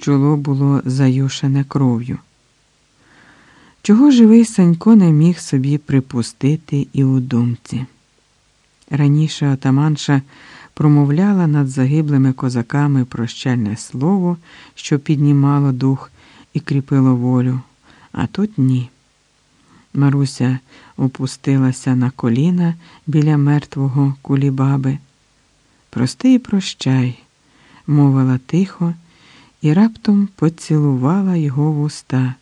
чоло було заюшене кров'ю. Чого живий Санько не міг собі припустити і у думці. Раніше отаманша промовляла над загиблими козаками прощальне слово, що піднімало дух і кріпило волю, а тут ні. Маруся опустилася на коліна біля мертвого кулібаби. Прости і прощай, мовила тихо і раптом поцілувала його в уста,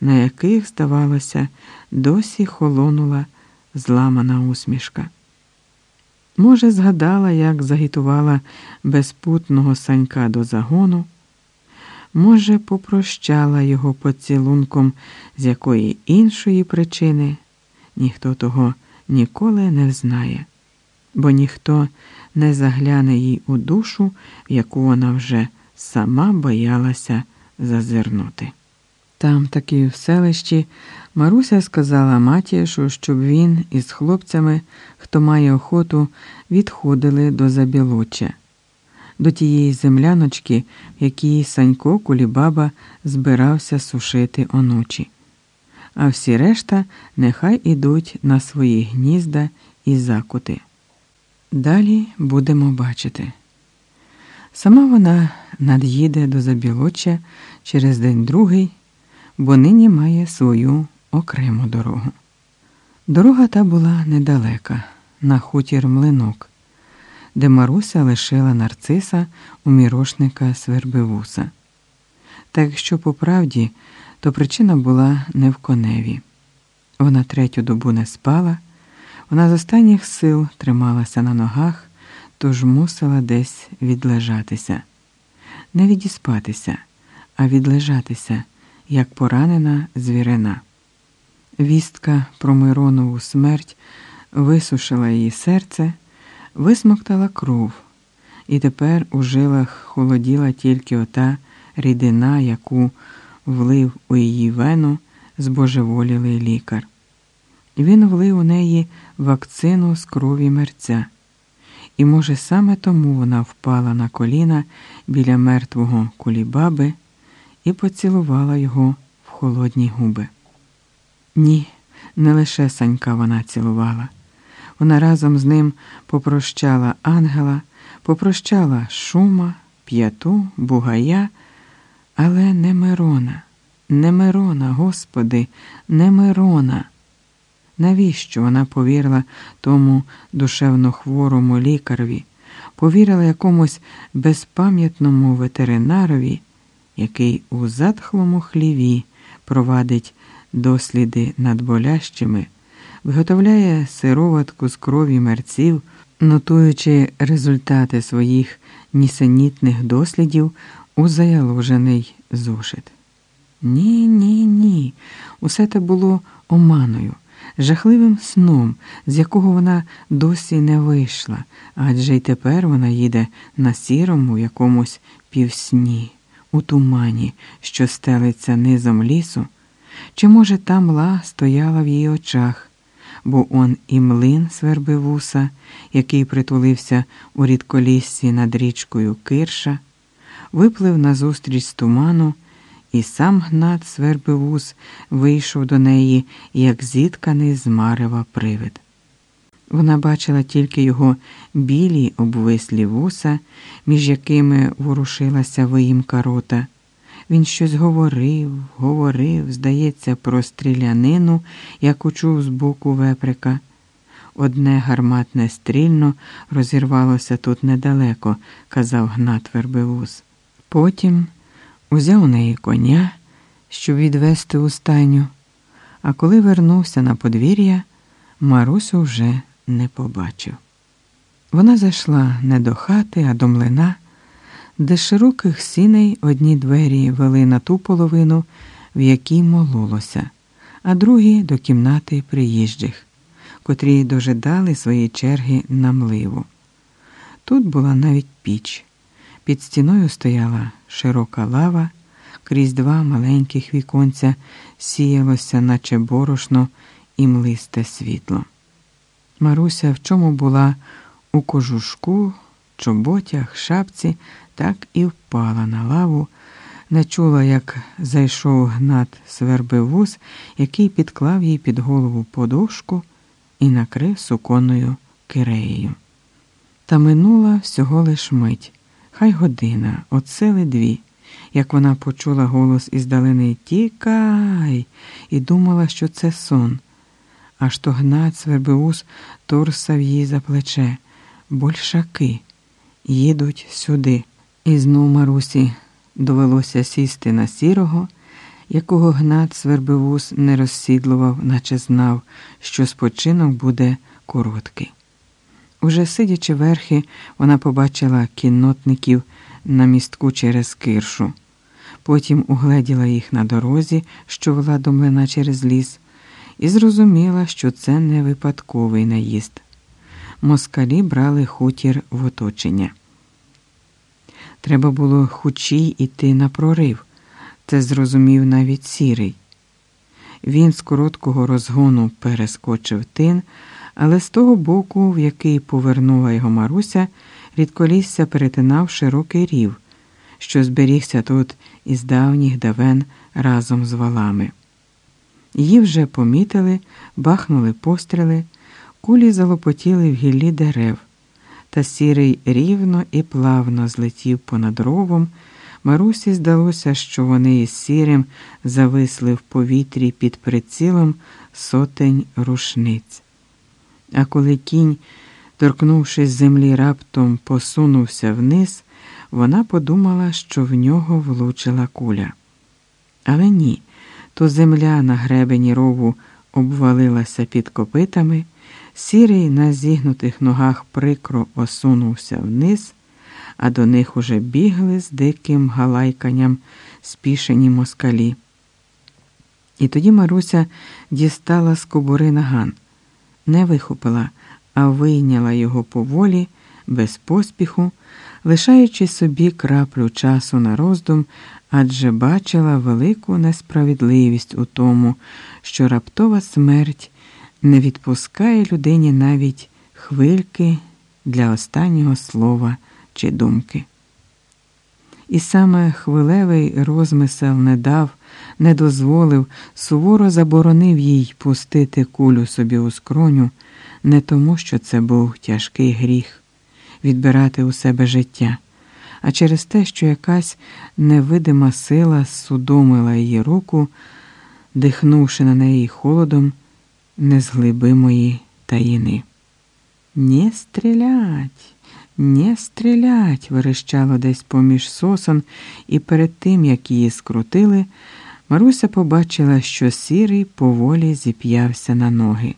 на яких, здавалося, досі холонула зламана усмішка. Може, згадала, як загітувала безпутного санька до загону, може, попрощала його поцілунком з якої іншої причини, ніхто того ніколи не знає, бо ніхто не загляне їй у душу, яку вона вже сама боялася зазирнути. Там, таки в селищі, Маруся сказала Матішу, щоб він із хлопцями, хто має охоту, відходили до забілоча, до тієї земляночки, в якій Санько Кулібаба збирався сушити оночі. А всі решта нехай ідуть на свої гнізда і закути. Далі будемо бачити. Сама вона над'їде до забілоччя через день другий, бо нині має свою окрему дорогу. Дорога та була недалека, на хутір млинок, де Маруся лишила нарциса у мірошника Свербивуса. Та якщо по правді, то причина була не в коневі. Вона третю добу не спала, вона з останніх сил трималася на ногах, тож мусила десь відлежатися, не відіспатися, а відлежатися, як поранена звірина. Вістка про Миронову смерть висушила її серце, висмоктала кров, і тепер у жилах холоділа тільки ота рідина, яку влив у її вену збожеволілий лікар. Він влив у неї вакцину з крові мерця, і, може, саме тому вона впала на коліна біля мертвого кулібаби і поцілувала його в холодні губи. Ні, не лише Санька вона цілувала. Вона разом з ним попрощала ангела, попрощала шума, п'яту, бугая, але не Мирона, не Мирона, Господи, не Мирона. Навіщо вона повірила тому душевно хворому лікарові, повірила якомусь безпам'ятному ветеринарові, який у затхлому хліві провадить досліди над болящими, виготовляє сироватку з крові мерців, нотуючи результати своїх нісенітних дослідів у заяложений зошит. Ні, ні, ні. Усе те було оманою, жахливим сном, з якого вона досі не вийшла, адже й тепер вона їде на сірому якомусь півсні, у тумані, що стелиться низом лісу. Чи, може, та мла стояла в її очах, бо он і млин свербивуса, який притулився у рідколіссі над річкою Кирша, виплив назустріч з туману, і сам Гнат Свербивус вийшов до неї, як зітканий з марева привид. Вона бачила тільки його білі обвислі вуса, між якими ворушилася виїмка рота. Він щось говорив, говорив, здається, про стрілянину, яку чув з боку веприка. Одне гарматне стрільно розірвалося тут недалеко, казав Гнат Вербивус. Потім узяв у неї коня, щоб відвести у стайню, а коли вернувся на подвір'я, Марусю вже не побачив. Вона зайшла не до хати, а до млина де широких сіней одні двері вели на ту половину, в якій мололося, а другі до кімнати приїжджих, котрі дожидали свої черги на мливу. Тут була навіть піч. Під стіною стояла широка лава, крізь два маленьких віконця сіялося, наче борошно і млисте світло. Маруся в чому була у кожушку, чоботях, шапці так і впала на лаву, не чула, як зайшов гнат свербивуз, який підклав їй під голову подушку і накрив суконною киреєю. Та минула всього лиш мить, хай година, от сили дві, як вона почула голос іздалини Тікай і думала, що це сон. Аж то гнат свербиус торсав її за плече. Большаки їдуть сюди. І знов Марусі довелося сісти на сірого, якого гнат свербивус не розсідлував, наче знав, що спочинок буде короткий. Уже сидячи верхи, вона побачила кіннотників на містку через киршу. Потім угледіла їх на дорозі, що вела до млина через ліс, і зрозуміла, що це не випадковий наїзд. Москалі брали хутір в оточення. Треба було хучій іти на прорив, це зрозумів навіть сірий. Він з короткого розгону перескочив тин, але з того боку, в який повернула його Маруся, рідколісся перетинав широкий рів, що зберігся тут із давніх давен разом з валами. Її вже помітили, бахнули постріли, кулі залопотіли в гіллі дерев, та сірий рівно і плавно злетів понад ровом. Марусі здалося, що вони із сірим зависли в повітрі під прицілом сотень рушниць. А коли кінь, торкнувшись землі, раптом посунувся вниз, вона подумала, що в нього влучила куля. Але ні, то земля на гребені рову обвалилася під копитами, сірий на зігнутих ногах прикро осунувся вниз, а до них уже бігли з диким галайканням спішені москалі. І тоді Маруся дістала з кобури наган не вихопила, а вийняла його поволі, без поспіху, лишаючи собі краплю часу на роздум, адже бачила велику несправедливість у тому, що раптова смерть не відпускає людині навіть хвильки для останнього слова чи думки. І саме хвилевий розмисел не дав, не дозволив, суворо заборонив їй пустити кулю собі у скроню, не тому, що це був тяжкий гріх відбирати у себе життя, а через те, що якась невидима сила судомила її руку, дихнувши на неї холодом незглибимої таїни. Не стрілять! Не стрілять, верещало десь поміж сосон, і перед тим, як її скрутили, Маруся побачила, що сірий поволі зіп'явся на ноги.